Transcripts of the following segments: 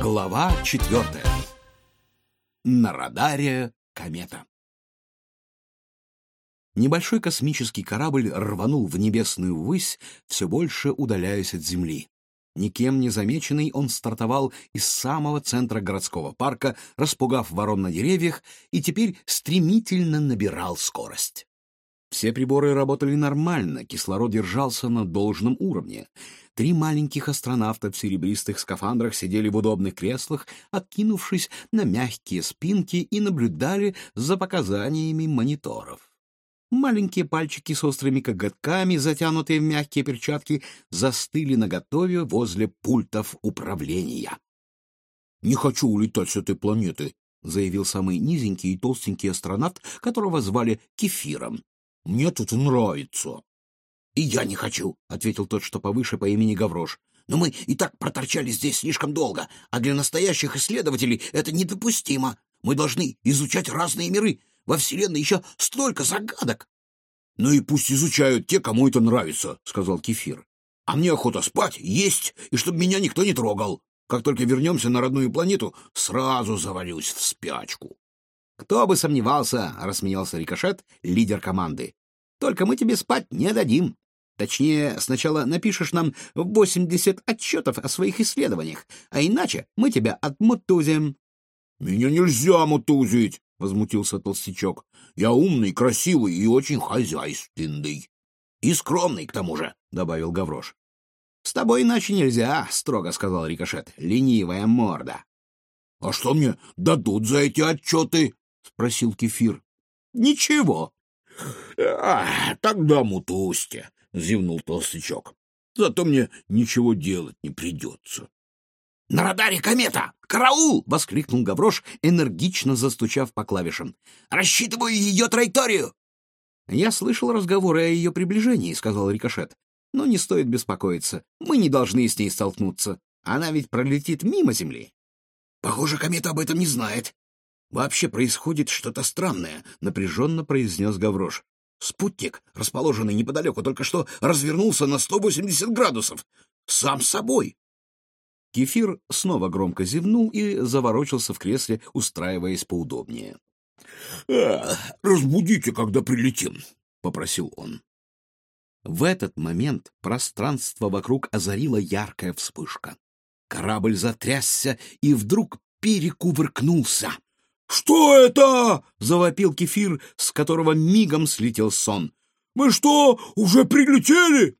Глава четвертая. На радаре комета. Небольшой космический корабль рванул в небесную высь, все больше удаляясь от Земли. Никем не замеченный, он стартовал из самого центра городского парка, распугав ворон на деревьях, и теперь стремительно набирал скорость. Все приборы работали нормально, кислород держался на должном уровне. Три маленьких астронавта в серебристых скафандрах сидели в удобных креслах, откинувшись на мягкие спинки и наблюдали за показаниями мониторов. Маленькие пальчики с острыми коготками, затянутые в мягкие перчатки, застыли наготове возле пультов управления. «Не хочу улетать с этой планеты», — заявил самый низенький и толстенький астронавт, которого звали Кефиром. «Мне тут нравится». «И я не хочу», — ответил тот, что повыше по имени Гаврош. «Но мы и так проторчали здесь слишком долго, а для настоящих исследователей это недопустимо. Мы должны изучать разные миры, во Вселенной еще столько загадок. — Ну и пусть изучают те, кому это нравится, — сказал Кефир. — А мне охота спать, есть, и чтобы меня никто не трогал. Как только вернемся на родную планету, сразу завалюсь в спячку. — Кто бы сомневался, — рассмеялся Рикошет, лидер команды. — Только мы тебе спать не дадим. Точнее, сначала напишешь нам восемьдесят отчетов о своих исследованиях, а иначе мы тебя отмутузим. — Меня нельзя мутузить, возмутился толстячок. «Я умный, красивый и очень хозяйственный. И скромный, к тому же», — добавил Гаврош. «С тобой иначе нельзя», — строго сказал Рикошет. «Ленивая морда». «А что мне дадут за эти отчеты?» — спросил Кефир. «Ничего». «А, тогда мутусьте», — зевнул толстячок. «Зато мне ничего делать не придется». «На радаре комета! Караул!» — воскликнул Гаврош, энергично застучав по клавишам. «Рассчитываю ее траекторию!» «Я слышал разговоры о ее приближении», — сказал Рикошет. «Но не стоит беспокоиться. Мы не должны с ней столкнуться. Она ведь пролетит мимо Земли». «Похоже, комета об этом не знает. Вообще происходит что-то странное», — напряженно произнес Гаврош. «Спутник, расположенный неподалеку, только что развернулся на 180 градусов. Сам собой. Кефир снова громко зевнул и заворочился в кресле, устраиваясь поудобнее. — Разбудите, когда прилетим, — попросил он. В этот момент пространство вокруг озарила яркая вспышка. Корабль затрясся и вдруг перекувыркнулся. «Что это?» — завопил кефир, с которого мигом слетел сон. «Мы что, уже прилетели?»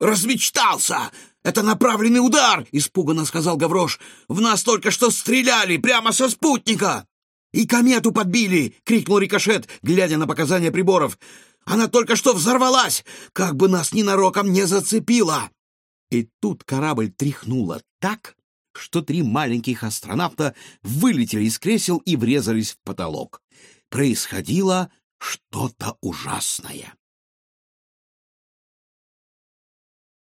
«Размечтался! Это направленный удар!» — испуганно сказал Гаврош. «В нас только что стреляли прямо со спутника!» «И комету подбили!» — крикнул Рикошет, глядя на показания приборов. «Она только что взорвалась! Как бы нас ненароком не зацепило!» И тут корабль тряхнуло так, что три маленьких астронавта вылетели из кресел и врезались в потолок. Происходило что-то ужасное.